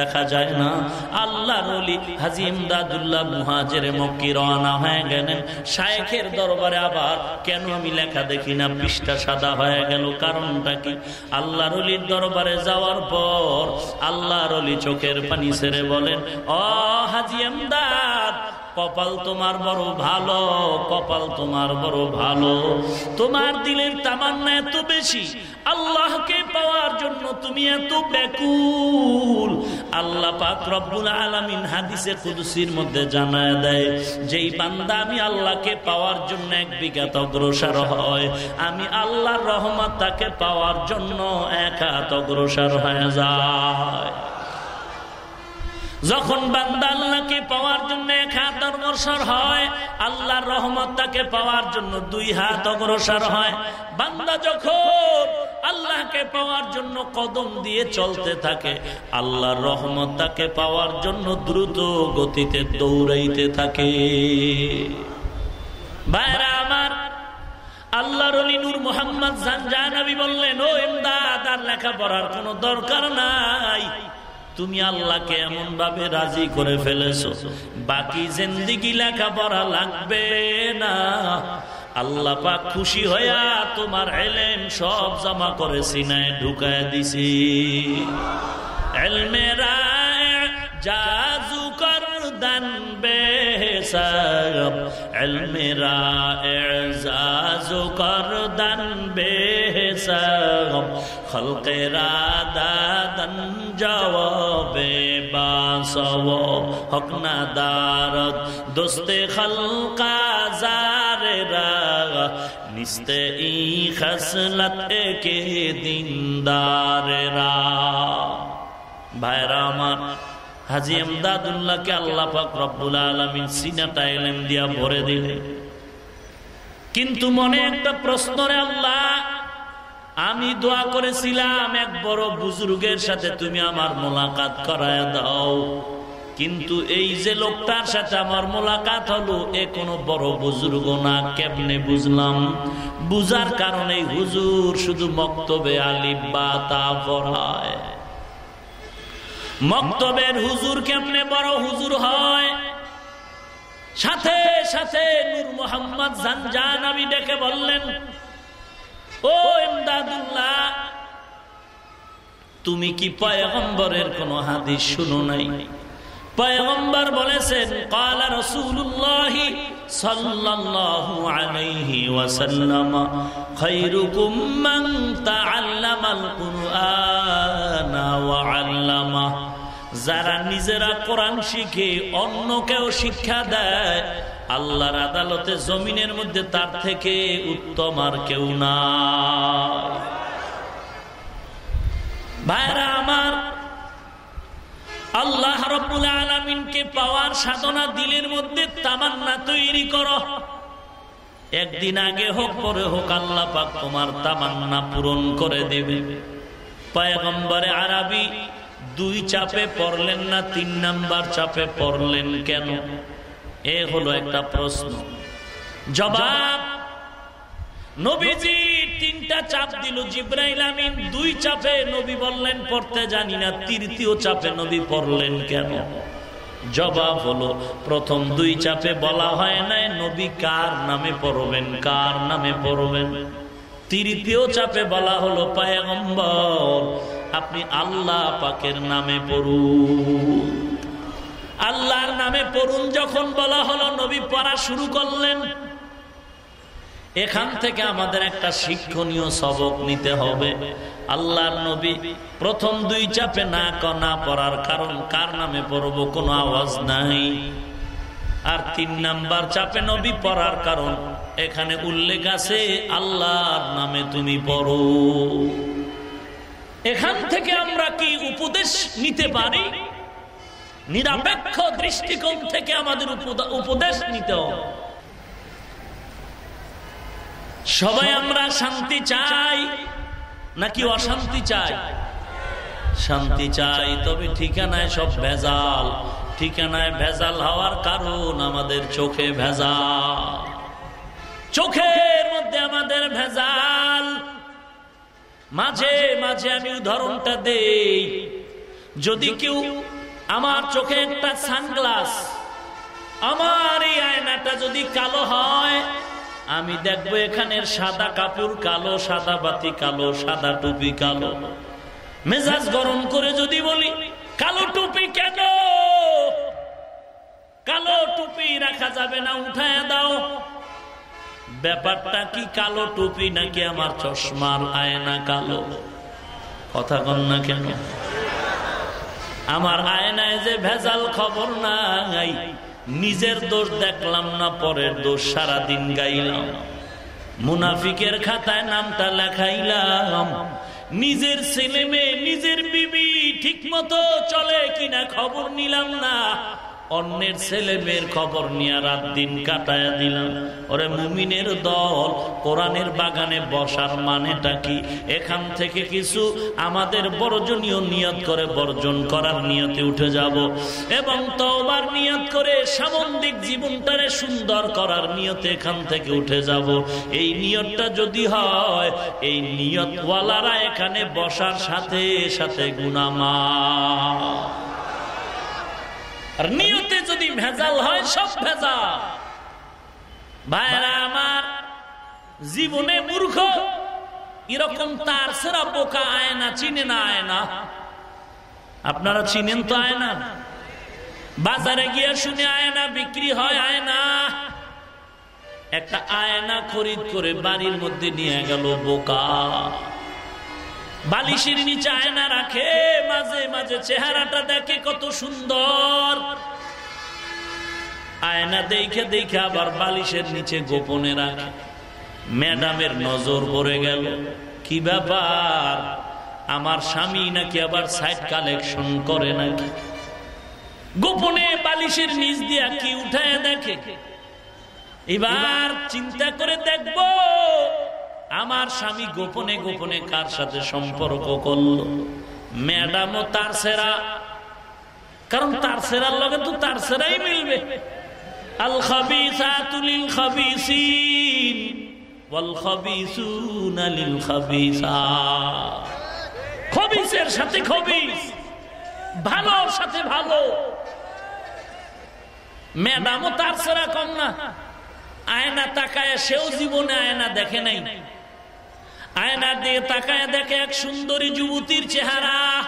দেখা যায় না। আল্লাহ রলি হাজি ইমদাদুল্লাহ মুহাজের মক্কি রওনা হয়ে গেলেন। শায়েখের দরবারে আবার, কেন আমি লেখা দেখি না? পৃষ্ঠা সাদা হয়ে গেল। কারণটা কি? আল্লাহ রলির দরবারে যাওয়ার পর আল্লাহ রলি চোখের পানি ছেড়ে বলেন অ হাজিম ইমদাদ কপাল তোমার বড় ভালো, কপাল তোমার বড় ভালো। তোমার দিলের তামান্না এত বেশি, আল্লাহকে পাওয়ার জন্য তুমি এত ব্যাকুল। আল্লাহ পাক আলামিন হাদিসে কুদসির মধ্যে জানায় দেয়, যেই বান্দা আমি আল্লাহকে পাওয়ার জন্য এক বিঘাত অগ্রসর হয়, আমি আল্লাহর রহমত তাকে পাওয়ার জন্য এক হাত অগ্রসর হয়ে যায়। যখন বান্দা আল্লাহকে পাওয়ার জন্য এক হাত অগ্রসর হয়, আল্লাহর রহমত তাকে পাওয়ার জন্য দুই হাত অগ্রসর হয়। বান্দা যখন আল্লাহকে পাওয়ার জন্য কদম দিয়ে চলতে থাকে, আল্লাহর রহমত তাকে পাওয়ার জন্য দ্রুত গতিতে দৌড়াইতে থাকে। ভাইরা আমার, আল্লাহর নূর মোহাম্মদ জানজানবী বললেন, ও এমদাদ আর লেখাপড়ার কোনো দরকার নাই। তুমি আল্লাহকে এমন ভাবে রাজি করে ফেলেছো। বাকি জিন্দিগি লেখাপড়া লাগবে না। আল্লাহ পাক খুশি হইয়া তোমার এলেম সব জমা করে সিনায় ঢুকায় দিছি। এলমেরা জাজু কর দান বেসব এলমেরা এজাজু কর দান বেসব খলকেরা দাদন জবাবে বাসব হক না দারত দোস্তে খলকা জারেরা নিস্তে ই খসলত কে দিনদারেরা ভাইরা আমার হাজি এমদাদুল্লাহকে আল্লাহ পাক রব্বুল আলমিন সিনাটা এলেম দিয়া ভরে দিলে কিন্তু মনে একটা প্রশ্ন রে আল্লাহ আমি দোয়া করেছিলাম এক বড় বুজুর্গের সাথে তুমি আমার মোলাকাত করায় দাও। কিন্তু এই যে লোকটার সাথে আমার মোলাকাত হলো, এ কোনো বড় বুজুর্গ না, কেমনে বুঝলাম? বুঝার কারণে হুজুর শুধু মক্তবে আলিফ বা তা পড়ায়। মক্তবের হুজুর কেমনে বড় হুজুর হয়? সাথে সাথে নূর মোহাম্মদ জানজান আমি ডেকে বললেন ও তুমি কি পয়গম্বরের কোন হাদিস শুনো নাই? পয়গম্বর বলেছেন, কালা সাল্লাল্লাহু আলাইহি ওয়াসাল্লাম, খায়রুকুম মান তাআল্লামাল ওয়া আল্লামা যারা নিজেরা কোরআন শিখে অন্যকেও শিক্ষা দেয় আল্লাহর আদালতে জমিনের মধ্যে তার থেকে উত্তম আর কেউ না ভাইরা আমার, আল্লাহ রব্বুল আলমিনকে পাওয়ার সাধনা দিলের মধ্যে তামান্না তৈরি করো। একদিন আগে হোক, পরে হোক, আল্লাহ পাক তোমার তামান্না পূরণ করে দেবে। পায়গম্বরে আরবি, দুই চাপে পড়লেন না, তিন নাম্বার চাপে পড়লেন কেন? এ হলো একটা প্রশ্ন। জবাব, নবীজি তিনটা চাপ দিল, জিব্রাইল আমিন দুই চাপে নবী বললেন, পড়তে জানি না, তৃতীয় চাপে নবী পড়লেন কেন? জবাব হলো, প্রথম দুই চাপে বলা হয় নাই, নবী কার নামে পড়বেন, কার নামে পড়বেন? তৃতীয় চাপে বলা হলো, পায়গম্বর, আপনি আল্লাহ পাকের নামে পড়ুন। আল্লাহর নামে পড়ুন, যখন বলা হলো নবী পড়া শুরু করলেন, এখান থেকে আমাদের একটা শিক্ষণীয় সবক নিতে হবে। আল্লাহর নবী প্রথম দুই চাপে না না পড়ার কারণ কার নামে পড়ব কোনো আওয়াজ নাই। আর তিন নাম্বার চাপে নবী পড়ার কারণ, এখানে উল্লেখ আছে, আল্লাহর নামে তুমি পড়ো। এখান থেকে আমরা কি উপদেশ নিতে পারি? নিরপেক্ষ দৃষ্টিকোণ থেকে আমাদের উপদেশ নিতে সবাই আমরা শান্তি চাই নাকি অশান্তি চাই? শান্তি চাই, তবে ঠিকানায় সব ভেজাল। ঠিকানায় ভেজাল হওয়ার কারণ আমাদের চোখে ভেজাল। চোখের মধ্যে আমাদের ভেজাল। মাঝে মাঝে আমি উদাহরণটা দেই। যদি কেউ আমার চোখে একটা সানগ্লাস। আমার এই আয়নাটা যদি কালো হয়, আমি দেখব এখানের সাদা কাপড় কালো, সাদা বাতি কালো, সাদা টুপি কালো। মেজাজ গরম করে যদি বলি, কালো টুপি কেন? কালো টুপি রাখা যাবে না, উঠায় দাও। ব্যাপারটা কি কালো টুপি নাকি আমার চশমার আয়না কালো? কথা কন না কেন? আমার আয়নায় যে ভেজাল খবর নাই, নিজের দোষ দেখলাম না, পরের দোষ সারাদিন গাইলাম। মুনাফিকের খাতায় নামটা লেখাইলাম। নিজের ছেলে মেয়ে, নিজের বিবি ঠিক মতো চলে কিনা খবর নিলাম না। অন্যের ছেলে মেয়ের খবর নিয়ে রাত দিন কাটায়া দিলাম। ওরে মুমিনের দল, কোরআনের বাগানে বসার মানেটা কি? এখান থেকে কিছু আমাদের বর্জনীয় নিয়ত করে বর্জন করার নিয়তে উঠে যাব। এবং তওবার নিয়ত করে সামন্দিক জীবনটারে সুন্দর করার নিয়তে এখান থেকে উঠে যাব। এই নিয়তটা যদি হয়, এই নিয়তওয়ালারা এখানে বসার সাথে সাথে গুনামা আর নিয়তে যদি ভেজাল হয়, সব ভেজাল। ভাইরা আমার জীবনে মূর্খ, এরকম তার সেরা বোকা আয়না চিনে না আয়না। আপনারা চিনেন তো আয়না? বাজারে গিয়ে শুনে আয়না বিক্রি হয় আয়না। একটা আয়না খরিদ করে বাড়ির মধ্যে নিয়ে গেল বোকা। বালিশের নিচে আয়না রাখে, মাঝে মাঝে চেহারাটা দেখে কত সুন্দর। আয়না দেখে দেখে আবার বালিশের নিচে গোপনে রাখে। ম্যাডামের নজর পড়ে গেল, কি ব্যাপার? আমার স্বামী নাকি আবার সাইড কালেকশন করে নাকি? গোপনে বালিশের নিচ দিয়া কি উঠায় দেখে? এবার চিন্তা করে দেখব আমার স্বামী গোপনে গোপনে কার সাথে সম্পর্ক করল? ম্যাডামও তার সেরা। কারণ তার সেরার লগে তো তার সেরাই মিলবে। সাথে সাথে ভালো। ম্যাডামও তার সেরা কম না আয়না তাকায় সেও জীবনে আয়না দেখে নাই। আয়না দিয়ে তাকায় দেখে এক সুন্দরী যুবতীর চেহারা।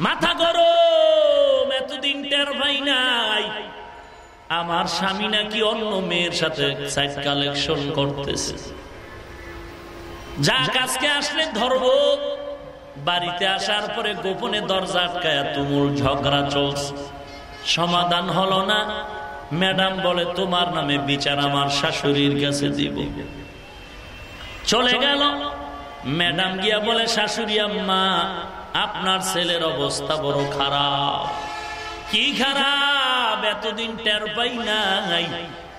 মাথা গরম, এতদিন টের ভাই নাই। আমার স্বামী নাকি অন্য মেয়ের সাথে সাইড কালেকশন করতেছে। যা কাজকে আসলে ধরব। বাড়িতে আসার পরে গোপনে দরজা আটকায় তুমুল ঝগড়া চলছে। সমাধান হলো না। ম্যাডাম বলে, তোমার নামে বিচার আমার শাশুড়ির কাছে দিব। চলে গেল। ম্যাডাম গিয়া বলে, শাশুড়ি আম্মা, আপনার ছেলের অবস্থা বড় খারাপ। কি খারাপ? এতদিন টের পাই নাই।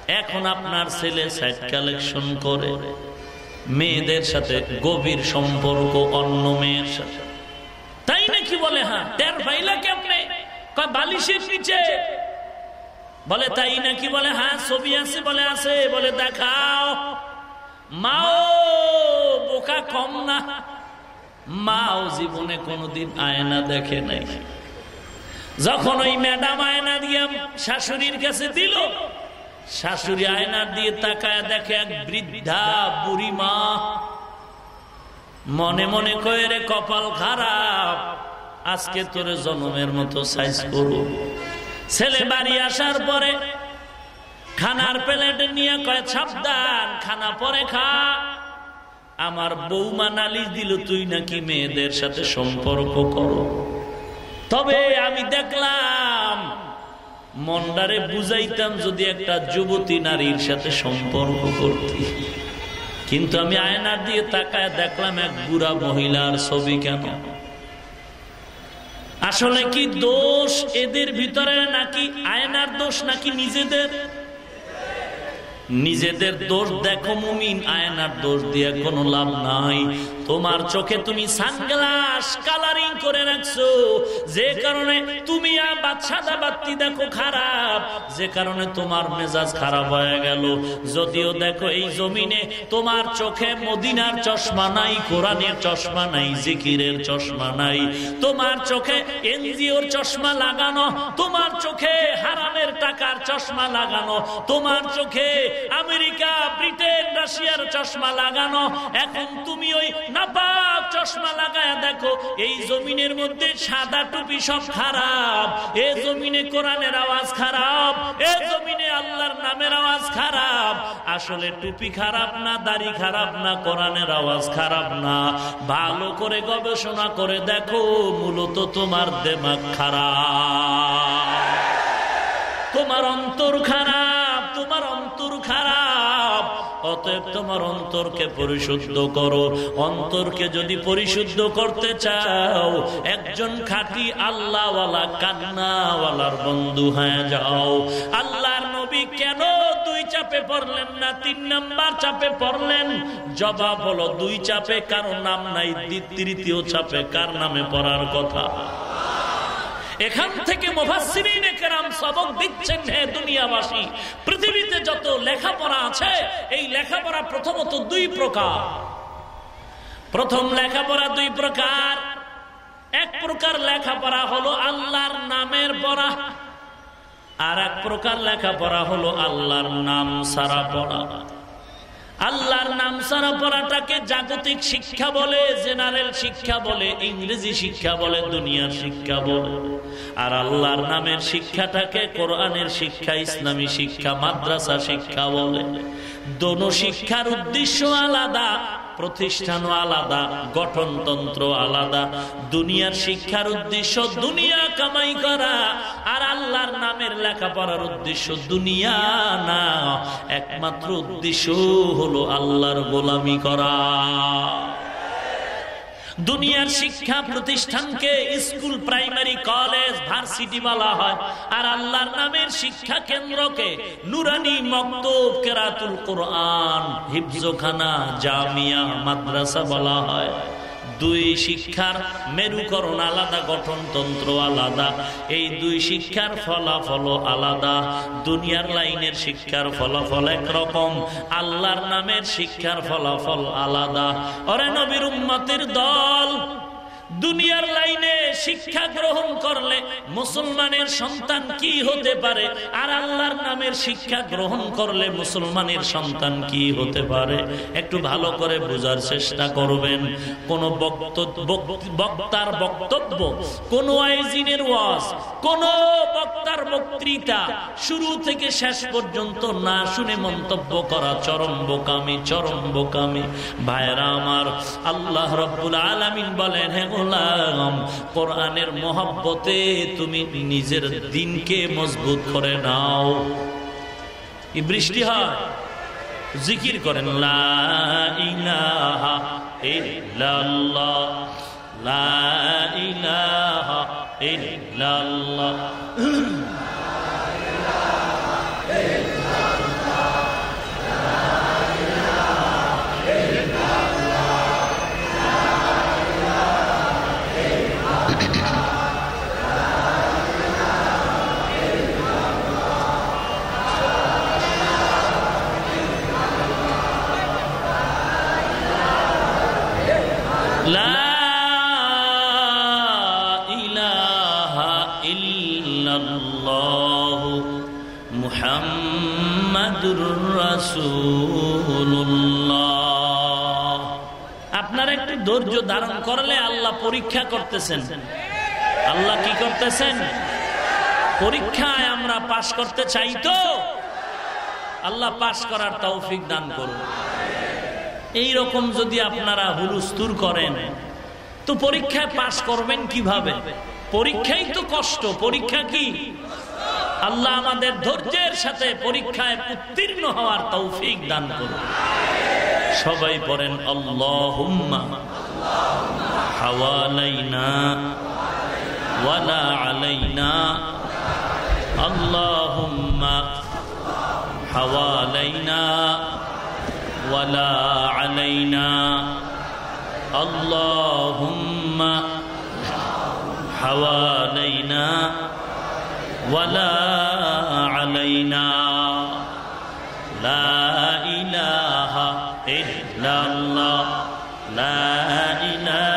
এখন আপনার ছেলে সাইড কালেকশন করে। মেয়েদের সাথে গভীর সম্পর্ক, অন্য মেয়ের সাথে। তাই নাকি বলে হ্যাঁ টের পাইলা কেমনে? বালিশের নিচে? বলে, তাই নাকি বলে হ্যাঁ ছবি আছে বলে আছে। বলে, দেখাও। মাও, বোকা কম না। মাও জীবনে কোনোদিন আয়না দেখে নাই। যখন ওই ম্যাডাম আয়না দিয়ে শাশুড়ির কাছে দিল, শাশুড়ি আয়না দিয়ে তাকায় দেখে এক বৃদ্ধা বুড়ি মা। মনে মনে কয়ে, রে কপাল খারাপ, আজকে তোরে জনমের মতো সাইজ করব। ছেলে বাড়ি আসার পরে খানার প্লেট নিয়ে কয়, সাবধান, খানা পরে খা। আমার বৌমা নালিশ দিল, তুই নাকি মেয়েদের সাথে সম্পর্ক করো। তবে আমি দেখলাম মন্ডারে বুঝাইতাম যদি একটা যুবতী নারীর সাথে সম্পর্ক করতি। কিন্তু আমি আয়নার দিয়ে তাকায় দেখলাম এক বুড়া মহিলার ছবি কেন? আসলে কি দোষ এদের ভিতরে? নাকি আয়নার দোষ নাকি নিজেদের? নিজেদের দোষ দেখো মুমিন, আয়নার দোষ দিয়ে কোনো লাভ নাই। তোমার চোখে তুমি সানগ্লাস কালারিং করে রাখছো। যে কারণে তুমি দেখো খারাপ। যে কারণে তোমার মেজাজ খারাপ হয়ে গেল। যদিও দেখো এই জমিনে তোমার চোখে মদিনার চশমা নাই, কোরআনের চশমা নাই, জিকিরের চশমা নাই। তোমার চোখে এনজিওর চশমা লাগানো, তোমার চোখে হারামের টাকার চশমা লাগানো, তোমার চোখে আমেরিকা, ব্রিটেন, রাশিয়ার চশমা লাগানো। এখন তুমি ওই নাপাক চশমা লাগায় দেখো, এই জমিনের মধ্যে সাদা টুপি সব খারাপ। এ জমিনে কোরআনের আওয়াজ খারাপ, এ জমিনে আল্লাহর নামের আওয়াজ খারাপ। আসলে টুপি খারাপ না, দাড়ি খারাপ না, কোরআনের আওয়াজ খারাপ না। ভালো করে গবেষণা করে দেখো, মূলত তোমার দেমাগ খারাপ। তোমার অন্তর খারাপ। অতএব তোমার অন্তরকে পরিশুদ্ধ করো। অন্তরকে যদি পরিশুদ্ধ করতে চাও, একজন খাঁটি আল্লাহওয়ালা, কান্নাওয়ালার বন্ধু হয়ে যাও। আল্লাহর নবী কেন দুই চাপে পড়লেন না, তিন নাম্বার চাপে পড়লেন? জবাব হলো দুই চাপে, কারও নাম নাই তৃতীয় চাপে কার নামে পড়ার কথা? এখান থেকে সবক দিচ্ছেন হে দুনিয়াবাসী। পৃথিবীতে যত লেখাপড়া আছে, এই লেখাপড়া প্রথমত দুই প্রকার। প্রথম লেখাপড়া দুই প্রকার। এক প্রকার লেখাপড়া হলো আল্লাহর নামের পড়া, আর এক প্রকার লেখাপড়া হলো আল্লাহর নাম সারা পড়া। আল্লাহর নাম সারা পড়াটাকে জাগতিক শিক্ষা বলে, জেনারেল শিক্ষা বলে, ইংরেজি শিক্ষা বলে, দুনিয়ার শিক্ষা বলে। আর আল্লাহর নামের শিক্ষাটাকে কোরআনের শিক্ষা, ইসলামী শিক্ষা, মাদ্রাসা শিক্ষা বলে। দোনো শিক্ষার উদ্দেশ্য আলাদা। প্রতিষ্ঠানও আলাদা, গঠনতন্ত্র আলাদা, দুনিয়ার শিক্ষার উদ্দেশ্য দুনিয়া কামাই করা, আর আল্লাহর নামের লেখাপড়ার উদ্দেশ্য দুনিয়া না। একমাত্র উদ্দেশ্য হলো আল্লাহর গোলামি করা। দুনিয়ার শিক্ষা প্রতিষ্ঠানকে স্কুল, প্রাইমারি, কলেজ, ভার্সিটি বলা হয়। আর আল্লাহর নামের শিক্ষা কেন্দ্রকে নুরানি মক্তব কেরাতুল কোরআন, হিফজোখানা, জামিয়া, মাদ্রাসা বলা হয়। দুই শিক্ষার মেরুকরণ আলাদা, গঠনতন্ত্র আলাদা। এই দুই শিক্ষার ফলাফল আলাদা। দুনিয়ার লাইনের শিক্ষার ফলাফল একরকম, আল্লাহর নামের শিক্ষার ফলাফল আলাদা। অরে নবীর উম্মতের দল দুনিয়ার লাইনে শিক্ষা গ্রহণ করলে মুসলমানের সন্তান কি হতে পারে? আর আল্লাহর নামের শিক্ষা গ্রহণ করলে মুসলমানের সন্তান কি হতে পারে? একটু ভালো করে বোঝার চেষ্টা করবেন। কোন বক্তার বক্তব্য, কোন আইজিনের ওয়াজ, কোন বক্তার বক্তৃতা শুরু থেকে শেষ পর্যন্ত না শুনে মন্তব্য করা চরম বোকামি চরম বোকামি। ভাইরা আমার, আল্লাহ রব্বুল আলমিন বলেন হ্যাঁ গোলাম কোরআনের মহব্বতে তুমি নিজের দিনকে মজবুত করে নাও। বৃষ্টি হয়, জিকির করেন, লা লা ইলাহা পরীক্ষা করতেছেন। আল্লাহ কি করতেছেন? পরীক্ষায় আমরা পাশ করতে চাই তো। আল্লাহ পাশ করার তৌফিক দান করুন। এই রকম যদি আপনারা হুলুস্তুর করেন, তো পরীক্ষায় পাশ করবেন কীভাবে? পরীক্ষাই তো কষ্ট। পরীক্ষা কি? আল্লাহ আমাদের ধৈর্যের সাথে পরীক্ষায় উত্তীর্ণ হওয়ার তৌফিক দান করুন। সবাই পড়েন আল্লাহ حوالينا ولا علينا اللهم حوالينا ولا علينا اللهم حوالينا ولا علينا لا إله إلا الله لا إله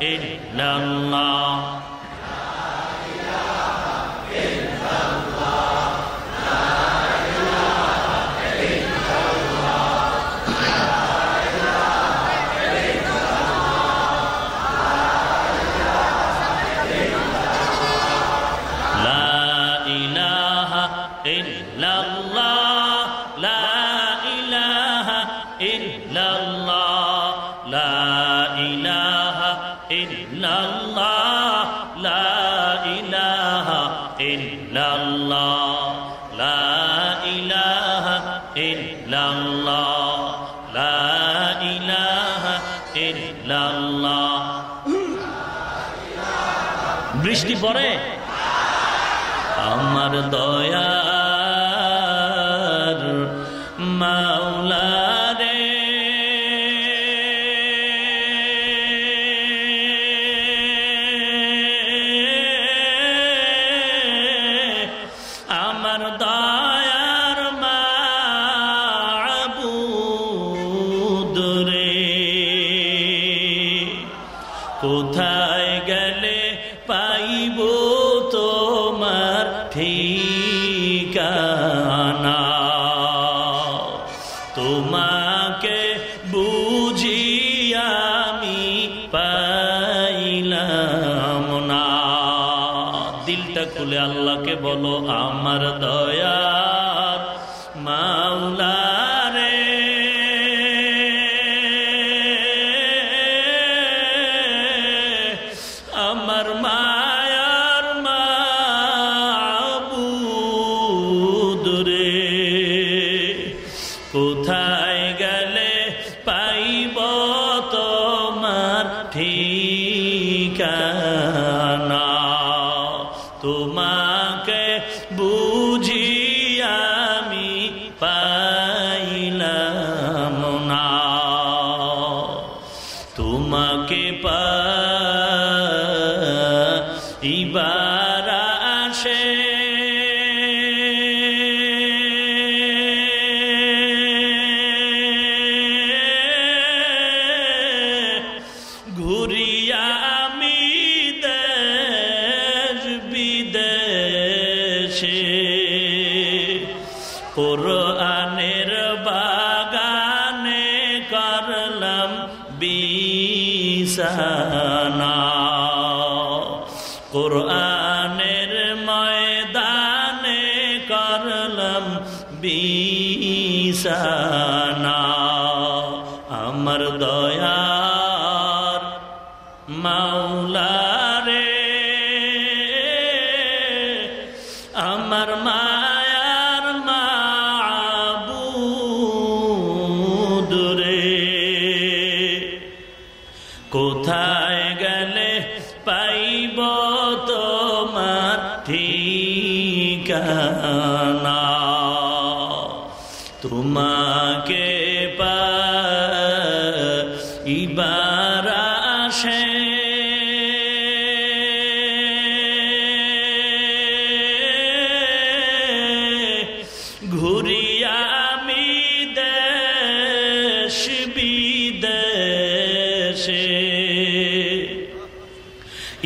in বৃষ্টি পড়ে? আমার দয়া মা এইবার আসে Isa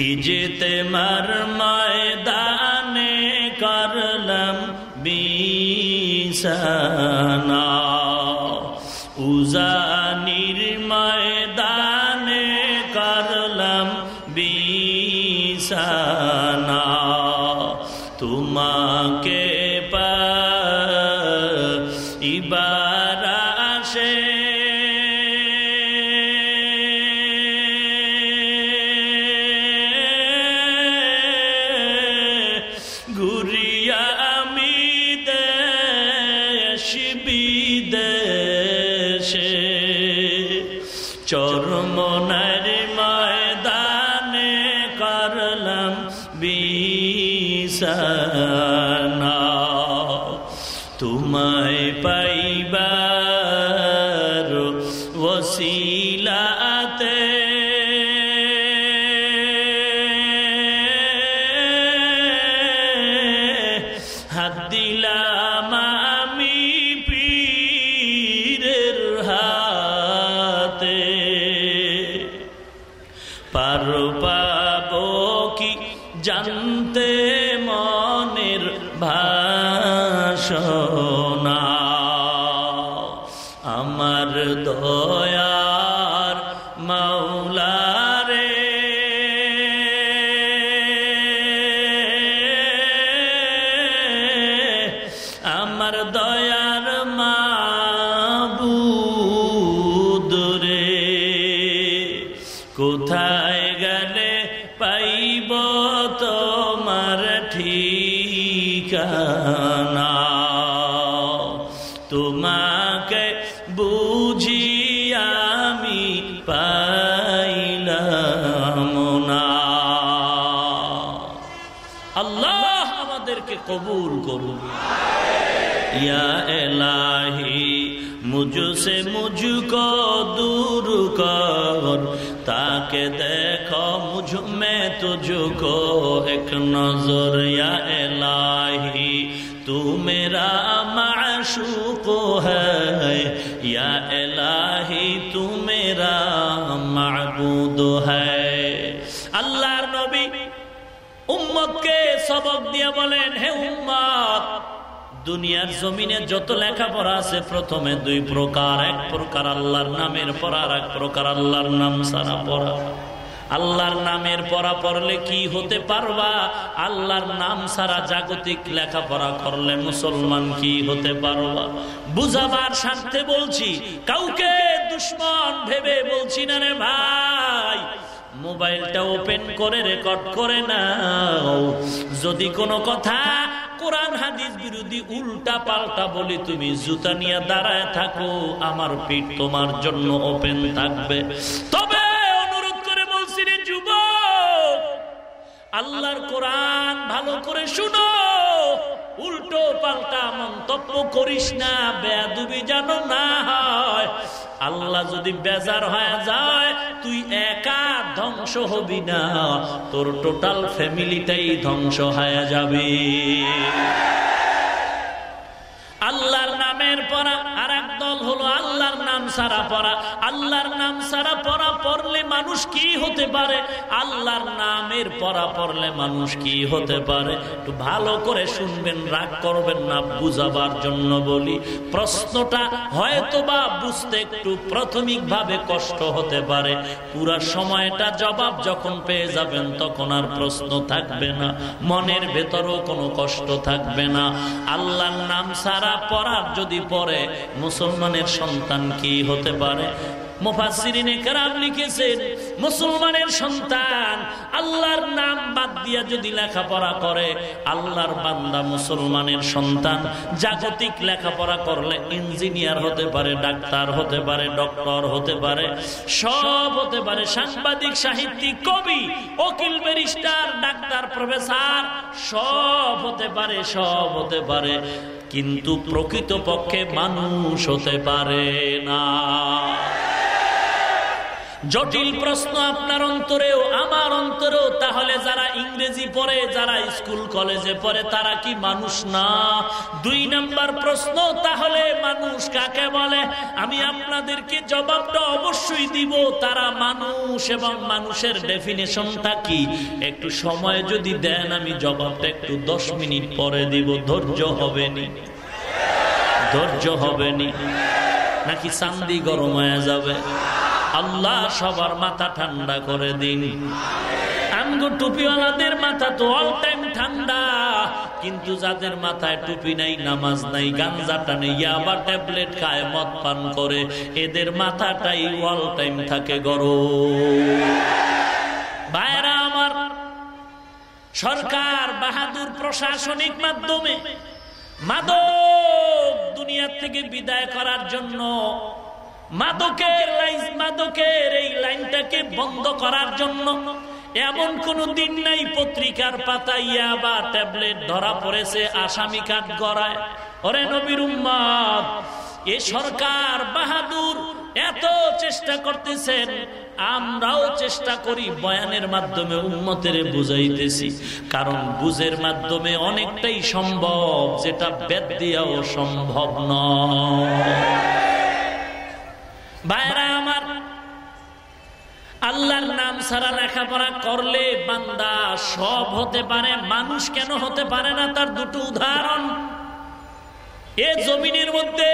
ইজেতে মার ময়দানে করলাম বিসানা না। তোমাকে বুঝি আমি পাইলাম না। আল্লাহ আমাদেরকে কবুল করুন। ইয়া এলাহি মুজুসে মুজুকো দূর কর। তাকে দেখ, মুঝ মে তুঝকো, এক নজর کو ہے یا الہی تو میرا আল্লাহর নবী উম্মতকে সবক দিয়ে বলেন হে উম্মত দুনিয়ার জমিনে যত লেখাপড়া আছে, প্রথমে দুই প্রকার, এক প্রকার আল্লাহর নামের পড়া আর এক প্রকার আল্লাহর নাম সারা পড়া। আল্লাহর নামের পড়া পড়লে কি হতে পারবা? আল্লাহর নাম সারা জাগতিক লেখাপড়া করলে মুসলমান কি হতে পারবা? বুঝাবার স্বার্থে বলছি, কাউকে দুশ্মন ভেবে বলছি না রে ভাই। মোবাইলটা ওপেন করে রেকর্ড করে নাও। যদি কোনো কথা কোরআন হাদিস বিরোধী উল্টা পাল্টা বলি, তুমি জুতা নিয়ে দাঁড়ায় থাকো, আমার পিঠ তোমার জন্য ওপেন থাকবে। তবে আল্লাহর কোরআন ভালো করে শুনো। উল্টো পাল্টা মন্তব্য করিস না, বেয়াদুবি যেন না হয়। আল্লাহ যদি বেজার হয়ে যায়, তুই একা ধ্বংস হবি না, তোর টোটাল ফ্যামিলিটাই ধ্বংস হয়ে যাবে। আল্লাহর নামের দল হলো আল্লাহর নাম সারা পড়া। আল্লাহর নাম সারা পড়া পড়লে মানুষ কি হতে পারে? আল্লাহর নামের পড়া পড়লে মানুষ কি হতে পারে? একটু ভালো করে শুনবেন, রাগ করবেন না, বুঝাবার জন্য বলি। প্রশ্নটা হয়তো বা বুঝতে একটু প্রাথমিক ভাবে কষ্ট হতে পারে। পুরা সময়টা জবাব যখন পেয়ে যাবেন, তখন আর প্রশ্ন থাকবে না। মনের ভেতরও কোনো কষ্ট থাকবে না। আল্লাহর নাম সারা পড়ার যদি পরে মুসলমানের সন্তান কি হতে পারে? মুসলমানের সন্তান আল্লাহর নাম বাদ দিয়া যদি লেখাপড়া করে, আল্লাহর বান্দা মুসলমানের সন্তান। জাগতিক লেখাপড়া করলে ইঞ্জিনিয়ার হতে পারে, ডাক্তার হতে পারে, ডক্টর হতে পারে, সব হতে পারে। সাংবাদিক, সাহিত্যিক, কবি ওকিল ব্যারিস্টার, ডাক্তার, প্রফেসর, সব হতে পারে, সব হতে পারে। কিন্তু প্রকৃত পক্ষে মানুষ হতে পারে না। জটিল প্রশ্ন আপনার অন্তরেও, আমার অন্তরেও, তাহলে যারা ইংরেজি পড়ে, যারা স্কুল, কলেজে পড়ে, তারা কি মানুষ না? দুই নাম্বার প্রশ্ন, তাহলে মানুষ কাকে বলে? আমি আপনাদেরকে জবাবটা অবশ্যই দিব, তারা মানুষ এবং মানুষের ডেফিনেশনটা কি? একটু সময় যদি দেন, আমি জবাবটা একটু দশ মিনিট পরে দিব, ধৈর্য হবে নি। ধৈর্য হবে নি। নাকি চান্দি গরম হয়ে যাবে? আল্লাহ সবার মাথা ঠান্ডা করে দিন। আমগো টুপিওয়ালাদের মাথা তো অল টাইম ঠান্ডা। কিন্তু যাদের মাথায় টুপি নাই, নামাজ নাই, গাঞ্জাটা নেই, আবার ট্যাবলেট খায়, মদ পান করে, এদের মাথাটাই অল টাইম থাকে গরম। ভাইরা আমার, সরকার বাহাদুর প্রশাসনিক মাধ্যমে মাদক দুনিয়ার থেকে বিদায় করার জন্য মাদকের লাইন মাদকের এই লাইনটাকে বন্ধ করার জন্য এমন কোন দিন নাই, পত্রিকার পাতাইয়া বা ট্যাবলেট ধরা পড়েছে আসামি কাঠ গড়ায়। ওরে নবীর উম্মাদ এ সরকার বাহাদুর এত চেষ্টা করতেছেন, আমরাও চেষ্টা করি বয়ানের মাধ্যমে উন্মতের বুঝাইতেছি। কারণ বুঝের মাধ্যমে অনেকটাই সম্ভব, যেটা বেদ দিয়াও সম্ভব নয়। ভাইরা আমার, আল্লাহর নাম ছাড়া লেখাপড়া করলে বান্দা সব হতে পারে, মানুষ কেন হতে পারে না তার দুটো উদাহরণ। এ জমিনের মধ্যে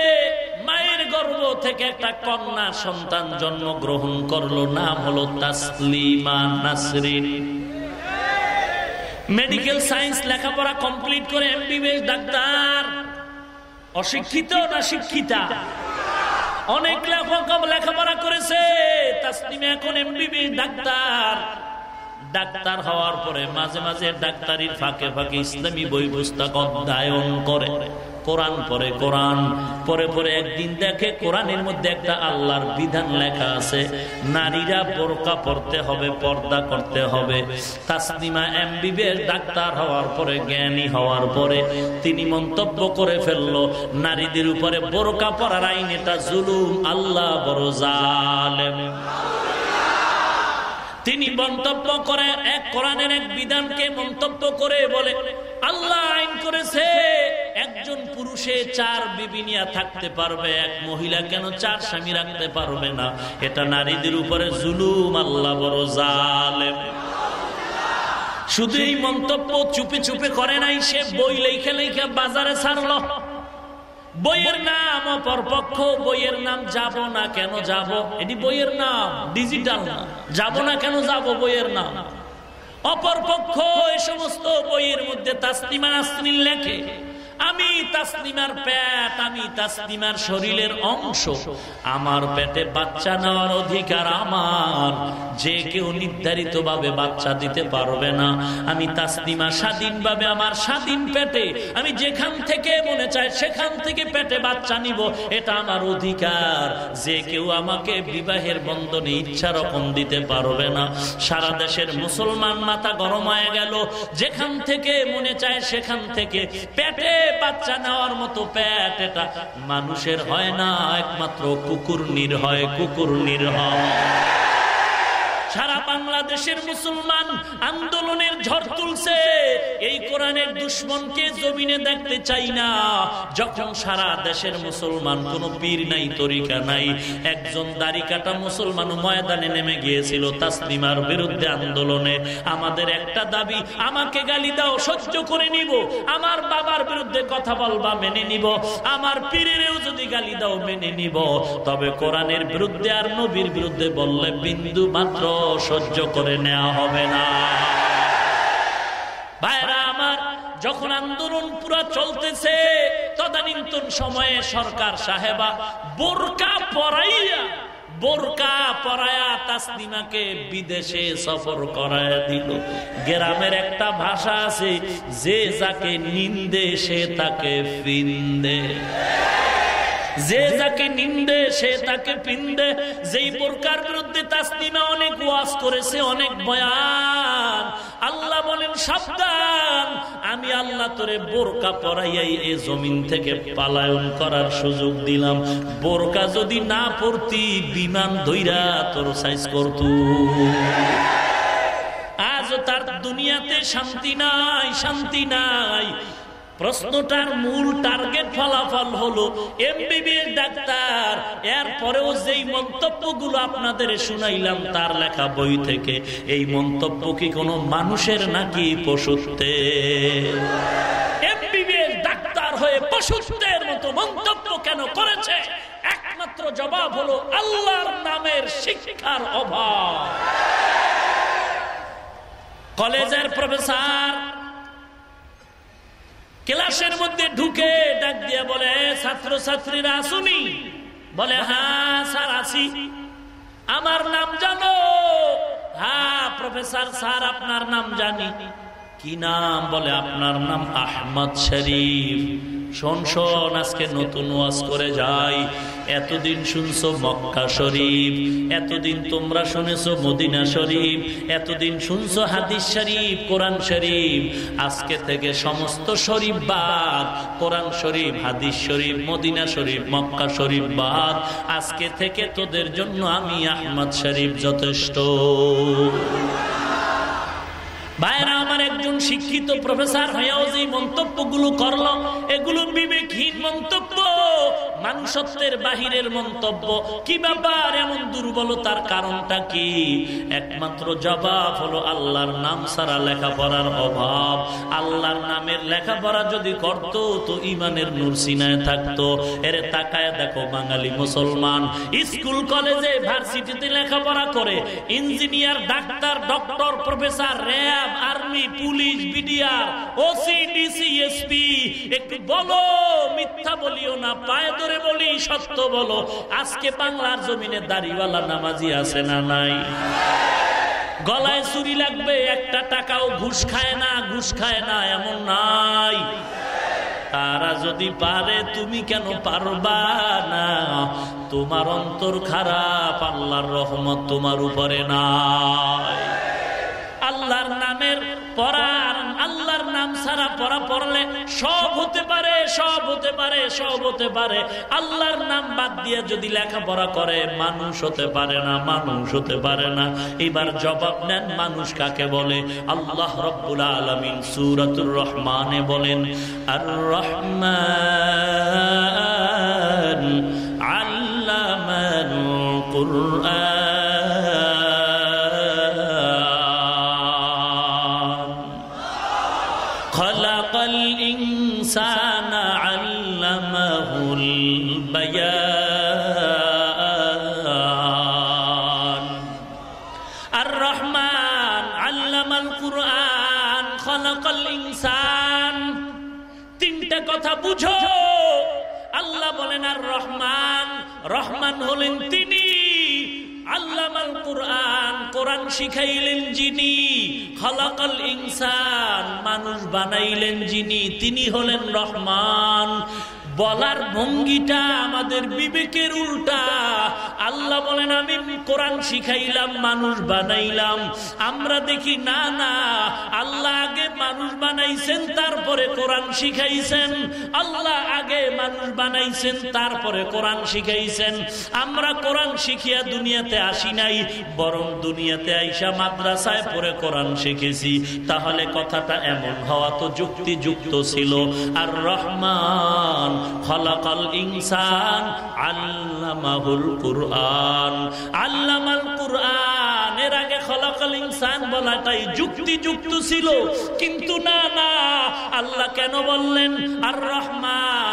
মায়ের গর্ভ থেকে একটা কন্যা সন্তান জন্ম গ্রহণ করল, নাম হলো তাসলিমা নাসরিন। মেডিকেল সায়েন্স লেখাপড়া কমপ্লিট করে এমবিবিএস ডাক্তার। অশিক্ষিত না শিক্ষিতা? অনেক লেখাপড়া করেছে। তাসলিমা এখন এমবিবি ডাক্তার। ডাক্তার হওয়ার পরে মাঝে মাঝে ডাক্তারির ফাঁকে ফাঁকে ইসলামী বই পুস্তক অধ্যায়ন করে। কোরআন পরে কোরআন, পরে পরে একদিন দেখে কোরআনের মধ্যে একটা আল্লাহর বিধান লেখা আছে, নারীরা বোরকা পড়তে হবে, পর্দা করতে হবে। তাসনিমা এমবিবিএস ডাক্তার হওয়ার পরে, জ্ঞানী হওয়ার পরে তিনি মন্তব্য করে ফেলল, নারীদের উপরে বোরকা পরার আইন এটা জুলুম, আল্লাহ বড় জালেম। তিনি মন্তব্য করে, এক কোরআনের এক বিধানকে মন্তব্য করে বলে, আল্লাহ আইন করেছে, একজন পুরুষে চার বিবিনিয়া থাকতে পারবে, এক মহিলা কেন চার স্বামী রাখতে পারবে না? এটা নারীদের উপরে জুলুম, আল্লাহ বড় জালেম। শুধু এই মন্তব্য চুপে চুপে করে নাই, সে বই লেখে লেখে বাজারে ছাড়লো। বইয়ের নাম অপরপক্ষ বইয়ের নাম যাব না কেন যাব? এটি বইয়ের নাম ডিজিটাল না। যাব না কেন যাব বইয়ের নাম? অপরপক্ষ এ সমস্ত বইয়ের মধ্যে তাস্তিমা আসমিন লেখে। আমি তাসলিমার পেট, আমি তাসলিমার শরীরের অংশ। আমার পেটে বাচ্চা নেওয়ার অধিকার আমার। যে কেউ নির্ধারিত ভাবে বাচ্চা দিতে পারবে না। আমি তাসলিমা স্বাধীনভাবে আমার স্বাধীন পেটে, আমি যেখান থেকে মনে চায় সেখান থেকে পেটে বাচ্চা নিব, এটা আমার অধিকার। যে কেউ আমাকে বিবাহের বন্ধনে ইচ্ছা রকম দিতে পারবে না। সারা দেশের মুসলমান মাথা গরম হয়ে গেল। যেখান থেকে মনে চায় সেখান থেকে পেটে বাচ্চা নেওয়ার মতো প্যাট এটা। মানুষের হয় না একমাত্র কুকুর নির হয় কুকুর নির হয় সারা বাংলাদেশের মুসলমান আন্দোলনের ঝড় তুলছে। এই কোরআনের দুশ্মনকে জমিনে দেখতে চাই না। যখন সারা দেশের মুসলমান, কোন পীর নাই, তরিকা নাই, একজন দাড়ি কাটা মুসলমান ময়দানে নেমে গিয়েছিল তাসলিমার বিরুদ্ধে আন্দোলনে। আমাদের একটা দাবি, আমাকে গালি দাও, সহ্য করে নিব। আমার বাবার বিরুদ্ধে কথা বলবা, মেনে নিব। আমার পীরেরও যদি গালি দাও, মেনে নিব। তবে কোরআনের বিরুদ্ধে আর নবীর বিরুদ্ধে বললে বিন্দু মাত্র সহ্য করে নেওয়া হবে না। ভাইরা আমার, যখন আন্দোলন পুরো চলতেছে, তদানীন্তন সময়ে সরকার সাহেবা বোরকা পরাইয়া, বোরকা পরায়া বিদেশে সফর করায় দিল। গ্রামের একটা ভাষা আছে, যে যাকে নিন্দে, সে তাকে ফিন্দে। যে যাকে নিন্দে, সে তাকে পিন্দে। যেই বোরকার বিরুদ্ধে তাস্তিমা অনেক ওয়াজ করেছে, অনেক বয়ান। আল্লাহ বলেন, সাবধান, আমি আল্লাহ তোরে বোরকা পরাইয়াই এ জমিন থেকে পালায়ন করার সুযোগ দিলাম। বোরকা যদি না পড়তি বিমান ধৈরা তোর সাইজ করত। আজ তার দুনিয়াতে শান্তি নাই শান্তি নাই। প্রশ্নটার মূল টার্গেট ফলাফল হলো এমবিবিএস ডাক্তার। এরপরেও যেই মন্তব্যগুলো আপনাদের শুনাইলাম, তার লেখা বই থেকে, এই মন্তব্য কি কোনো মানুষের নাকি পশুত্বে? এমবিবিএস ডাক্তার হয়ে পশুত্বের মতো মন্তব্য কেন করেছে? একমাত্র জবাব হলো আল্লাহর নামের শিক্ষার অভাব। কলেজের প্রফেসর ক্লাসের মধ্যে ঢুকে ডাক দিয়ে বলে ছাত্র ছাত্রীরা আসুনি? বলে হ্যাঁ স্যার, আসি। আমার নাম জানো? হ্যাঁ প্রফেসর স্যার, আপনার নাম জানি। কি নাম? বলে, আপনার নাম আহমদ শরীফ। শোন শোন, আজকে নতুন ওয়াজ করে যাই। এতদিন শুনছো মক্কা শরীফ, এতদিন তোমরা শুনেছো মদিনা শরীফ, এতদিন শুনছো হাদিস শরীফ, কোরআন শরীফ। আজকে থেকে সমস্ত শরীফ বাদ, কোরআন শরীফ, হাদিস শরীফ, মদিনা শরীফ, মক্কা শরীফ বাদ। আজকে থেকে তোদের জন্য আমি আহমদ শরীফ যথেষ্ট। ভাইরা আমার একজন শিক্ষিত প্রফেসর হয়েও যে মন্তব্যগুলো করল এগুলো বিবেকহীন মন্তব্য মানুষত্বের বাহিরের মন্তব্য। কি ব্যাপার? এমন দুর্বলতার কারণটা কি? একমাত্র জবাব হলো আল্লাহর নাম ছাড়া লেখাপড়ার অভাব। আল্লাহর নামের লেখাপড়া যদি করত, তো ইমানের নুরসিনায় থাকতো। এর তাকায় দেখো বাঙালি মুসলমান। স্কুল, কলেজে, ভার্সিটিতে লেখাপড়া করে engineer, doctor, doctor, professor, RAB, army, police, BDR, OC, DC, SP. একটু বলো, মিথ্যা বলিও না, পায়ে ধরে বলি, সত্য বলো, আজকে বাংলার জমিনে দাড়িওয়ালা নামাজি আছে না নাই? গলায় চুরি লাগবে, একটা টাকাও ঘুষ খায় না, ঘুষ খায় না, এমন নাই। তারা যদি পারে, তুমি কেন পারবা না? তোমার অন্তর খারাপ, আল্লাহর রহমত তোমার উপরে নাই। আল্লাহর নামের আল্লাহর নাম ছাড়া পড়া পড়লে সব হতে পারে, সব হতে পারে, সব হতে পারে। আল্লাহর নাম বাদ দিয়ে যদি লেখাপড়া করে, মানুষ হতে পারে না, মানুষ হতে পারে না। এবার জবাব নেন, মানুষ কাকে বলে? আল্লাহ রব্বুল আলমিন সুরাতুর রহমানে বলেন আর রহমান আল্লামান রহমান হলেন তিনি, আল্লামাল কোরআন কোরআন শিখাইলেন যিনি, খলাকাল ইনসান, মানুষ বানাইলেন যিনি, তিনি হলেন রহমান। বলার ভঙ্গিটা আমাদের বিবেকের উল্টা। আল্লাহ বলেন, আমি কোরআন শিখাইলাম, মানুষ বানাইলাম। আমরা দেখি, না না, আল্লাহ আগে মানুষ বানাইছেন, তারপরে কোরআন শিখাইছেন। আল্লাহ আগে মানুষ বানাইছেন, তারপরে কোরআন শিখাইছেন। আমরা কোরআন শিখিয়া দুনিয়াতে আসি নাই, বরং দুনিয়াতে আইসা মাদ্রাসায় পরে কোরআন শিখেছি। তাহলে কথাটা এমন হওয়া তো যুক্তিযুক্ত ছিল। আর রহমান খলাকাল ইনসান আল্লামাহুল কুরআন। আল্লামাল কুরআন, এর আগে খলাকাল ইনসান বলাটাই যুক্তিযুক্ত ছিল। কিন্তু না না, আল্লাহ কেন বললেন? আর রহমান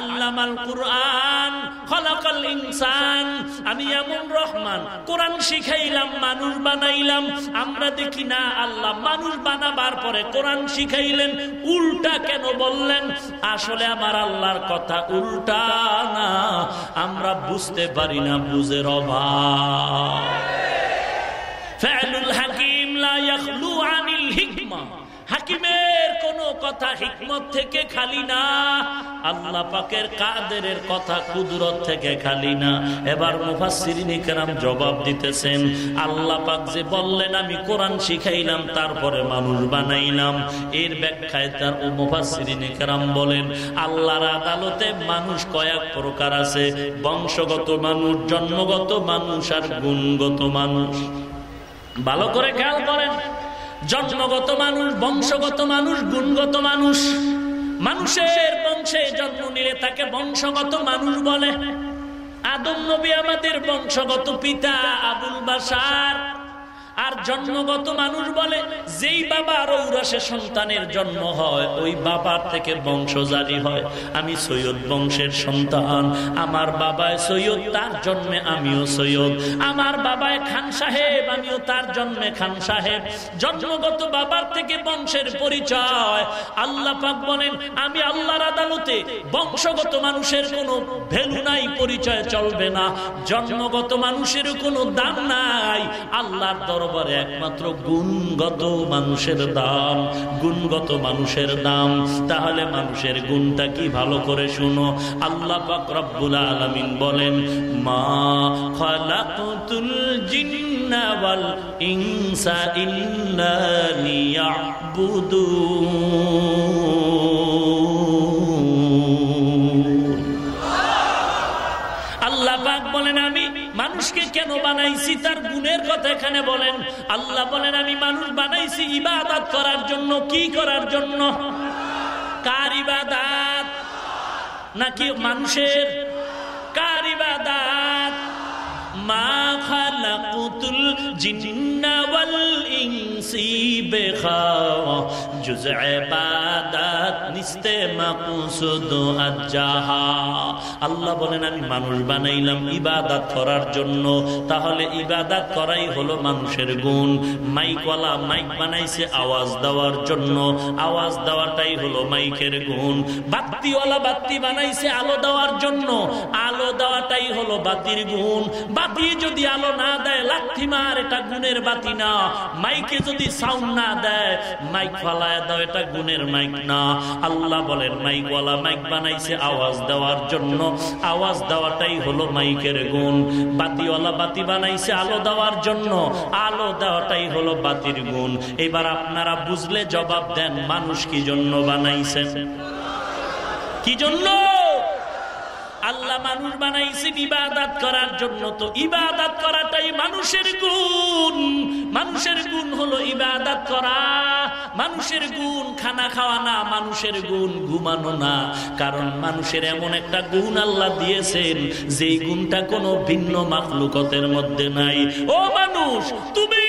আল্লামাল কুরআন, খলাকাল ইনসান। আমি এমন রহমান, কোরআন শিখাইলাম, মানুষ বানাইলাম। আমরা দেখি না, আল্লাহ মানুষ বানাবার পরে কোরআন শিখাইলেন, উল্টা কেন বললেন? আসলে আমার আল্লাহর কথা উল্টা না, আমরা বুঝতে পারি না বুঝের অভাব। হাকিমের কোন কথা হিকমত থেকে খালি না? আল্লাহ পাকের কাদেরের কথা কুদরত থেকে খালি না। এবার মুফাসসিরিনে কেরাম জবাব দিতেছেন, আল্লাহ পাক যে বললেন, আমি কোরআন শিখাইলাম, তারপরে মানুষ বানাইলাম। এর ব্যাখ্যায় তার ও মুফাসসিরিনে কেরাম বলেন, আল্লাহর আদালতে মানুষ কয়েক প্রকার আছে, বংশগত মানুষ, জন্মগত মানুষ আর গুণগত মানুষ। ভালো করে খেয়াল করেন। জন্মগত মানুষ, বংশগত মানুষ, গুণগত মানুষ। মানুষের বংশে জন্ম নিলে তাকে বংশগত মানুষ বলে। আদম নবী আমাদের বংশগত পিতা আবুল বাসার জন্মগত মানুষ বলে, যেই বাবার ঔরসে সন্তানের জন্ম হয়, ওই বাবার থেকে বংশ জারি হয়। আমি সৈয়দ বংশের সন্তান, আমার বাবায় সৈয়দ, তার জন্মে আমিও সৈয়দ। আমার বাবায় খান সাহেব, আমিও তার জন্মে খান সাহেব। জন্মগত বাবার থেকে বংশের পরিচয়। আল্লাহ পাক বলেন, আমি আল্লাহর আদালতে বংশগত মানুষের কোনো ভ্যালু নাই, পরিচয় চলবে না। জন্মগত মানুষের কোনো দাম নাই। আল্লাহর দরবারে একমাত্র গুণগত মানুষের দাম, গুণগত মানুষের দাম। তাহলে মানুষের গুণটা কি ভালো করে শুনো? আল্লাহ পাক রব্বুল আলামিন বলেন, মা খালাকুতুল জিন্না ওয়াল ইনসা মানুষকে কেন বানাইছি? তার গুণের কথা এখানে বলেন। আল্লাহ বলেন, আমি মানুষ বানাইছি ইবাদত করার জন্য। কি করার জন্য? কার ইবাদাত? নাকি মানুষের? কার ইবাদাত? মা খালাকুতুল জিন্না ওয়াল ইনসি বেখাওয়া। জুজ ইবাদাত নিস্তে মাকসুদ আল্লাহ বলেন, আমি মানুষ বানাইলাম ইবাদত করার জন্য। তাহলে ইবাদত করাই হলো মানুষের গুণ। মাইকওয়ালা মাইক বানাইছে আওয়াজ দেওয়ার জন্য। আওয়াজ দেওয়াটাই হলো মাইকের গুণ। বাত্তিওয়ালা বাত্তি বানাইছে আলো দেওয়ার জন্য। আলো দেওয়াটাই হলো বাতির গুণ। বাতি যদি আলো না আওয়াজ দেওয়াটাই হলো মাইকের গুণ। বাতিওয়ালা বাতি বানাইছে আলো দেওয়ার জন্য। আলো দেওয়াটাই হলো বাতির গুণ। এবার আপনারা বুঝলে জবাব দেন, মানুষ কি জন্য বানাইছেন কি জন্য? আল্লাহ মানুষ বানাইছেন ইবাদাত করার জন্য। তো ইবাদাত করাটাই মানুষের গুণ। মানুষের গুণ হলো ইবাদাত করা। মানুষের গুণ খানা খাওয়া না, মানুষের গুণ ঘুমানো না। কারণ মানুষের এমন একটা গুণ আল্লাহ দিয়েছেন, যেই গুণটা কোনো ভিন্ন মাকলুকতের মধ্যে নাই। ও মানুষ, তুমি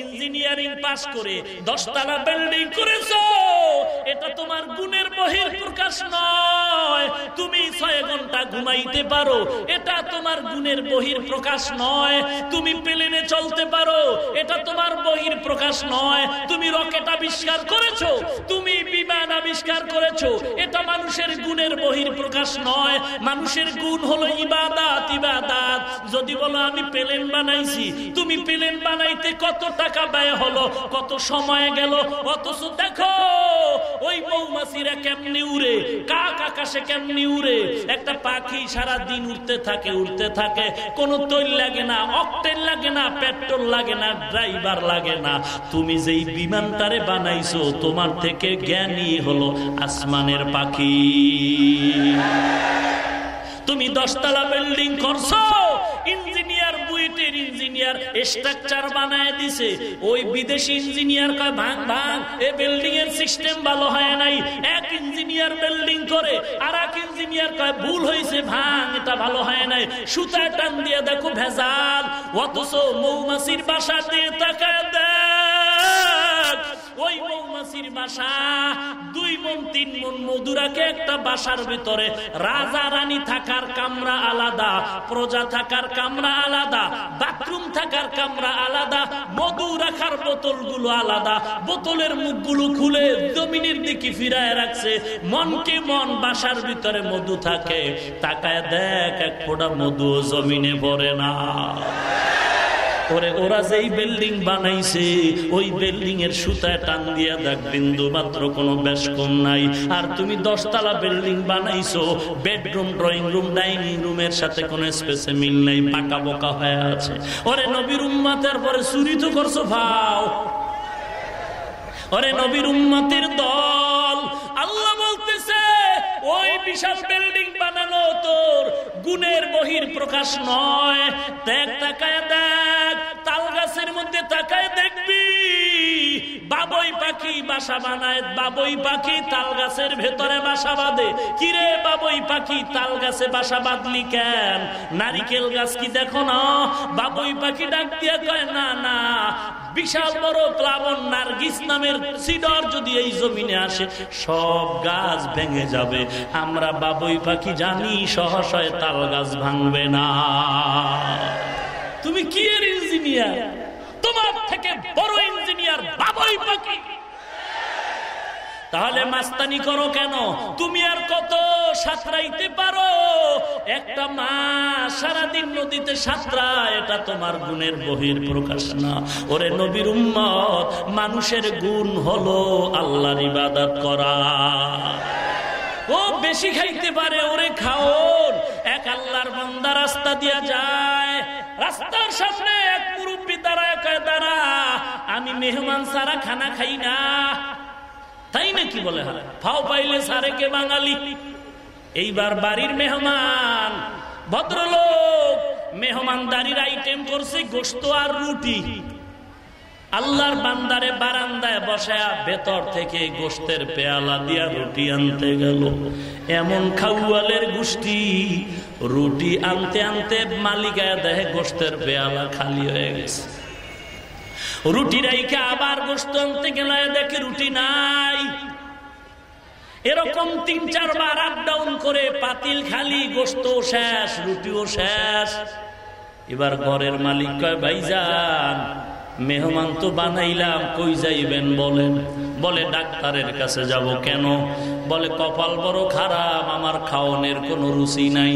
ইঞ্জিনিয়ারিং পাস করে দশতলা বিল্ডিং করেছ। এটা তোমার গুণের বহির প্রকাশ নয়। তুমি ছয় ঘণ্টা ঘুমাইতে পারো। এটা তোমার গুণের বহির প্রকাশ নয়। তুমি প্লেনে চলতে পারো। এটা তোমার বহির প্রকাশ নয়। তুমি রকেট আবিষ্কার করেছ। তুমি বিমান আবিষ্কার করেছ। এটা মানুষের গুণের বহির প্রকাশ নয়। মানুষের গুণ হলো ইবাদাত ইবাদাত। যদি বলো আমি প্লেন বানাইছি, তুমি প্লেন বানাইতে কত টাকা ব্যয় হলো, কত সময় গেল, অথচ দেখো, ওই মৌমাছিরা কেমনি উড়ে, কাক আকাশে কেমনি উড়ে, একটা পাখি সারা দিন উঠতে থাকে উঠতে থাকে, কোনো তৈল লাগে না, অকটেল লাগে না, পেট্রোল লাগে না, ড্রাইভার লাগে না। তুমি যেই বিমানটারে বানাইছো, তোমার থেকে জ্ঞানী হলো আসমানের পাখি। তুমি দশতলা বিল্ডিং করছ বুয়েটের ইঞ্জিনিয়ার স্ট্রাকচার বানায় দিছে। ওই বিদেশি ইঞ্জিনিয়ার কয় ভাঙ ভাঙ এ বিল্ডিং এর সিস্টেম ভালো হয় নাই। এক ইঞ্জিনিয়ার বিল্ডিং করে আর এক ইঞ্জিনিয়ার কয়, ভুল হয়েছে ভাঙ এটা ভালো হয় নাই। সুতা টান দিয়ে দেখো ভেজাল, অথচ মৌমাছির বাসা দিয়ে তাকায় দেখ ওই মৌমাছির বাসা, দুই মন, তিন মন মধুরাকে একটা বাসার ভিতরে। রাজা রানী থাকার কামরা আলাদা, প্রজা থাকার কামরা আলাদা, বাথরুম থাকার কামরা আলাদা, মধু রাখার বোতলগুলো আলাদা। বোতলের মুখগুলো খুলে জমিনের দিকে ফিরায় রাখছে। মনকে মন, বাসার ভিতরে মধু থাকে। তাকায় দেখ, এক ফোটা মধু জমিনে পড়ে না। ওরে, ওরা যেই বিল্ডিং বানাইছে, ওই বিল্ডিং এর সুতায় টান দিয়া দেখ, বিন্দু মাত্র কোনো বেশ নাই। আর তুমি দশতলা বিল্ডিং বানাইছো বেডরুম ড্রয়িং রুম ডাইনিং রুমের সাথে কোনো স্পেসে মিল নাই, পাকা বোকা হয়ে আছে। ওরে, নবীর উম্মাতের পরে চুরি তো করছ, ভাও। ওরে, নবীর উম্মতের দল, আল্লাহ ওই বিশাল বিল্ডিং বানানো তোর গুণের বহির প্রকাশ নয়। দেখ, তাকায় দেখ, তাল গাছের মধ্যে তাকায় দেখবি। বাবই পাখি বাসা বানায়, বাবুই পাখি তাল গাছের ভেতরে বাসা বাঁধে। কিরে বাবুই পাখি, তাল গাছে বাসা বাঁধলি কেন? নারিকেল গাছ কি দেখো না? বাবুই পাখি ডাক দিয়ে কয়, না না বিশাল বড় প্লাবন নার্গিস নামের সিডর যদি এই জমিনে আসে, সব গাছ ভেঙে যাবে। আমরা বাবুই পাখি জানি, সহসয় তাল গাছ ভাঙবে না। তুমি কি এর ইঞ্জিনিয়ার? তোমার থেকে বড় ইঞ্জিনিয়ার বাবুই পাখি। তাহলে মাস্তানি করো কেন? তুমি আর কত সাঁতরাইতে পারো? একটা মা সারাদিন নদীতে সাঁতরা এটা তোমার গুণের বহির প্রকাশ না। ওরে নবীর উম্মত মানুষের গুণ হলো আল্লাহর ইবাদত করা। ও বেশি খাইতে পারে ওরে খাওন এক আল্লাহর বন্দা রাস্তা দিয়া যায়। রাস্তার সামনে এক মুরব্বী দাঁড়ায় দাঁড়া আমি মেহমান সারা খানা খাই না। তাই নাকি বলে ফাও পাইলে সারে কে বাঙালি? এইবার বাড়ির মেহমান, ভদ্রলোক, মেহমানদারির আইটেম করছে গোস্ত আর রুটি। আল্লাহর বান্দারে বারান্দায় বসায়া ভেতর থেকে গোস্তের পেয়ালা দিয়া রুটি আনতে গেল। এমন খাউয়ালের গোষ্ঠী, রুটি আনতে আনতে মালিকায় দেহে গোস্তের পেয়ালা খালি হয়ে গেছে। রুটি রাইকে আবার গোস্ত আনতে গেলে দেখে রুটি নাই। এরকম তিন চারবার আপ ডাউন করে পাতিল খালি গোস্ত শেষ, রুটিও শেষ। এবার ঘরের মালিক কয়, ভাইজান, মেহমান তো বানাইলাম, কই যাইবেন বলেন? বলে, ডাক্তারের কাছে যাব কেন? বলে, কপাল বড় খারাপ, আমার খাওয়ানোর কোনো রুচি নাই।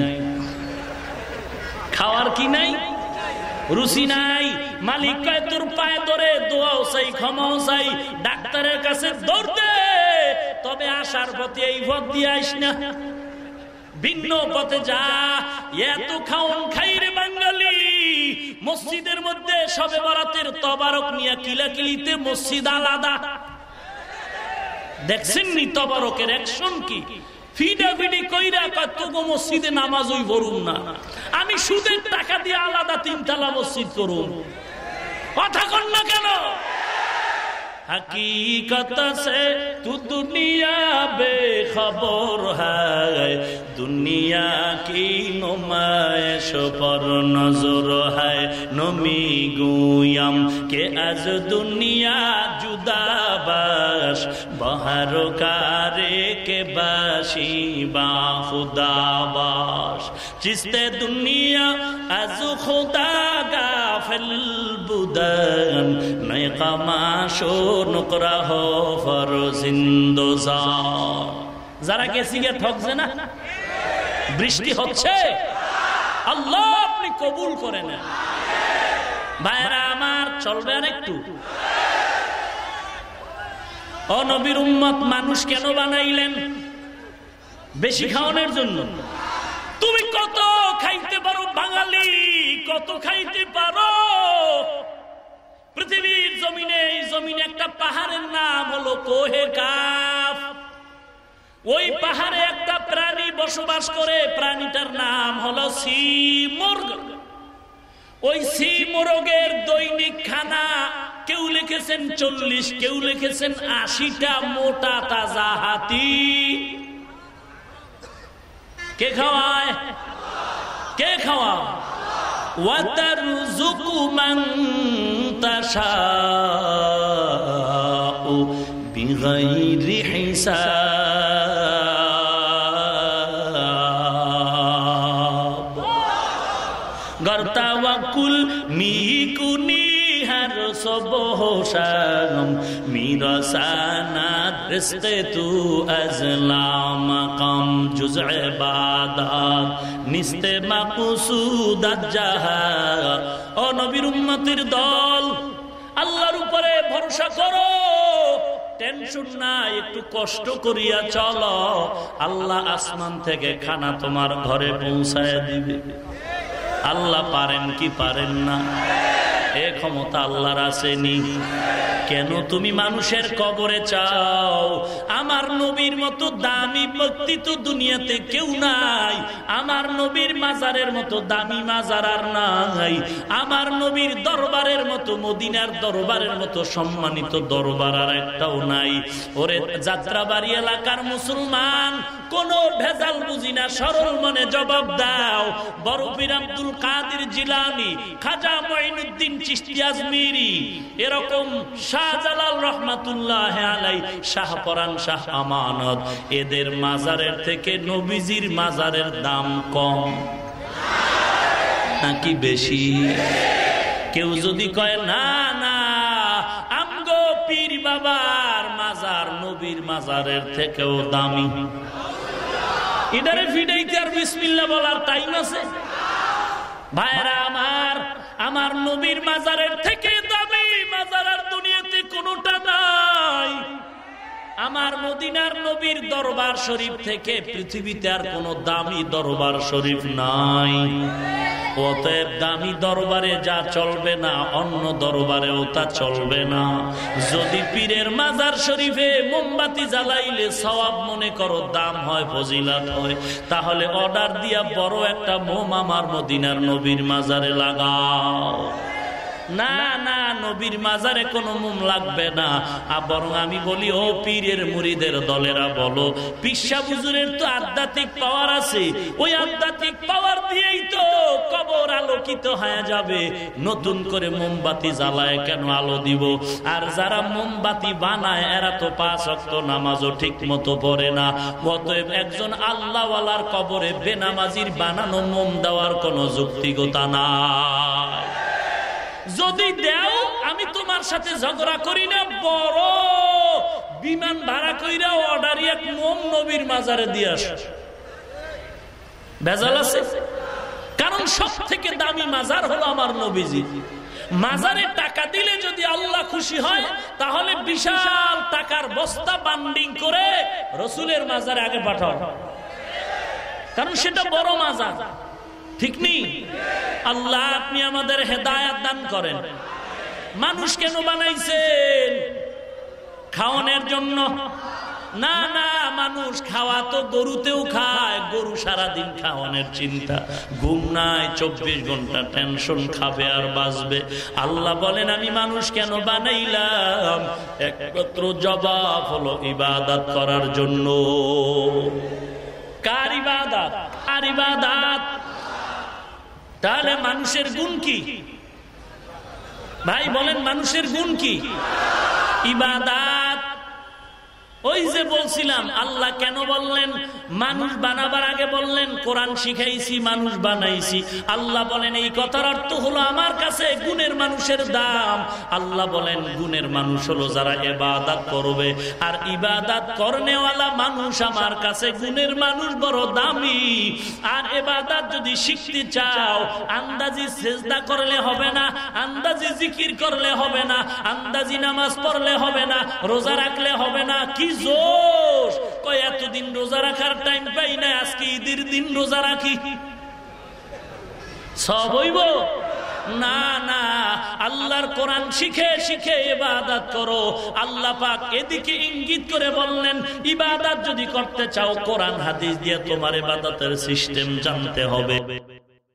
খাওয়ার কি নাই? রুচি নাই মালিক কয় তোর পায়ে ধরে দোয়াও চাই, ক্ষমাও চাই ডাক্তারের কাছে দৌড়তে তবে আসার পথে এই পথ দিয়ে আইস না। ভিন্ন পথে যা এত খাওন খাই রে বাঙালি। মসজিদের মধ্যে সবে বরাতের তবারক নিয়ে কিলাকিলিতে মসজিদ আলাদা। দেখছেন নি তবারকের অ্যাকশন কি? ফিডাফিডি কইরা কতগো মসজিদে নামাজই পড়ুন না আমি সুদের টাকা দিয়ে আলাদা তিনতলা মসজিদ করুন কথা কন না কেন हकीकत से तू दुनिया बेखबर है दुनिया की नुमाइश पर नजर है नमी गुयम के आज दुनिया जुदा बाश बाहर कारे থেকে বাসি বা খুদাবাস চিস্তে দুনিয়া আজ খুদা গা ফেল বুদন নয় কামাশো নকরা হো ফর যারা গেছি গে ঠকছে না বৃষ্টি হচ্ছে আল্লাহ আপনি কবুল করে না ভাইরা আমার চলবে আর একটু অনবীর উম্মত মানুষ কেন বানাইলেন? বেশি খাওয়ানোর জন্য। তুমি কত খাইতে পারো বাঙালি? কত খাইতে পারো? পৃথিবীর জমিনে এই জমিনে একটা পাহাড়ের নাম হলো কোহে কাফ। ওই পাহাড়ে একটা প্রাণী বসবাস করে। প্রাণীটার নাম হলো সি মোরগ। ওই সি মোরগের দৈনিক খানা কেউ লিখেছেন চল্লিশ, কেউ লিখেছেন আশিটা মোটা তাজা হাতি। কে খাওয়ায়? কে খাওয়া গর্তা কুল মি तावकुल har sobosham mirasana riste tu azla maqam দল, আল্লাহর উপরে ভরসা করো। টেনশন না একটু কষ্ট করিয়া চল। আল্লাহ আসমান থেকে খানা তোমার ঘরে পৌঁছায় দিবে। আল্লাহ পারেন কি পারেন না? এ ক্ষমতা আল্লাহর আসেনি। কেন তুমি মানুষের কবরে চাও? আমার নবীর মতো দামি ব্যক্তি তো দুনিয়াতে কেউ নাই। আমার নবীর মাজারের মতো দামি মাজার আর নাই। আমার নবীর দরবারের মতো, মদিনার দরবারের মতো সম্মানিত দরবার আর একটাও নাই। ওরে যাত্রাবাড়ি এলাকার মুসলমান, কোন ভেজাল বুঝি না, সরল মনে জবাব দাও। বরফির আব্দুল কাদের জিলানি, খাজা মঈনুদ্দিন চিস্তি আজমিরি, এরকম শাহজালাল রহমাতুল্লাহ আলাই শাহ আমানত। এদের মাজারের থেকে নবীজির মাজারের দাম কম। নাকি বেশি? কেউ যদি কয়, না না, আমগো পীর বাবার মাজার নবীর মাজারের থেকেও দামি। এটারে ফিডাইতে আর বিসমিল্লা বলার টাইম আছে। ভাইরা আমার আমার নবীর মাজারের থেকে দামি মাজার আমার মদিনার নবীর দরবার শরীফ থেকে পৃথিবীতে আর কোন দামি দরবার শরীফ নাই। অতএব দামি দরবারে যা চলবে না, অন্য দরবারেও তা চলবে না। যদি পীরের মাজার শরীফে মোমবাতি জ্বালাইলে সবাব মনে করো দাম হয়, ফজিলাত হয়, তাহলে অর্ডার দিয়া বড় একটা মোম আমার মদিনার নবীর মাজারে লাগাও। না না, নবীর মাজারে কোনো মুম লাগবে না। আর বরং আমি বলি, ও পীরের মুড়িদের দলেরা বলো, পিসা বুজুরের তো আধ্যাত্মিক পাওয়ার আছে। ওই আধ্যাত্মিক পাওয়ার দিয়েই তো কবর আলোকিত হয়ে যাবে। নতুন করে মোমবাতি জ্বালায় কেন আলো দিব? আর যারা মোমবাতি বানায়, এরা তো পাঁচ অক্ত নামাজও ঠিক মতো পড়ে না। অতএব একজন আল্লাহওয়ালার কবরে বেনামাজির বানানো মোম দেওয়ার কোনো যুক্তিগতা নাই। যদি দেও, আমি তোমার সাথে ঝগড়া করি না, বড় বিমান ভাড়া কইরা অর্ডারি এক মোম নবীর মাজারে দিয়ে আস। ভেজাল আছে? কারণ সব থেকে দামি মাজার হলো আমার নবীজি। মাজারে টাকা দিলে যদি আল্লাহ খুশি হয়, তাহলে বিশাল টাকার বস্তা বান্ডিং করে রসুলের মাজারে আগে পাঠাও। কারণ সেটা বড় মাজার। ঠিক নেই? আল্লাহ, আপনি আমাদের হেদায়াত দান করেন। মানুষ কেন বানাইছেন? খাওয়ানোর জন্য। না না, মানুষ খাওয়া তো গরুতেও খায়। গরু সারাদিন খাওয়ানোর চিন্তা। ঘুম নাই, চব্বিশ ঘণ্টা টেনশন খাবে আর বাঁচবে। আল্লাহ বলেন, আমি মানুষ কেন বানাইলাম? একমাত্র জবাব হলো ইবাদত করার জন্য। কার ইবাদত? আর ইবাদত? তাহলে মানুষের গুণ কি? ভাই বলেন মানুষের গুণ কি? ইবাদাত ওই যে বলছিলাম, আল্লাহ কেন বললেন? মানুষ বানাবার আগে বললেন, কোরআন শিখাইছি, মানুষ বানাইছি। আল্লাহ বলেন, এই কথার অর্থ হলো আমার কাছে গুণের মানুষের দাম। আল্লাহ বলেন, গুণের মানুষ হলো যারা এবাদাত করবে। আর ইবাদাত করনেওয়ালা মানুষ আমার কাছে গুণের মানুষ বড় দামি। আর এবাদাত যদি শিখতে চাও, আন্দাজি সেজদা করলে হবে না, আন্দাজি জিকির করলে হবে না, আন্দাজি নামাজ পড়লে হবে না, রোজা রাখলে হবে না কি জোশ কয়, এতদিন রোজা রাখার টাইম পাই না আজকে ঈদের দিন রোজা রাখি। সব হইব? না না। আল্লাহর কোরআন শিখে শিখে ইবাদত করো। আল্লাহ পাক এদিকে ইঙ্গিত করে বললেন, ইবাদত যদি করতে চাও, কোরআন হাদিস দিয়ে তোমার ইবাদতের সিস্টেম জানতে হবে।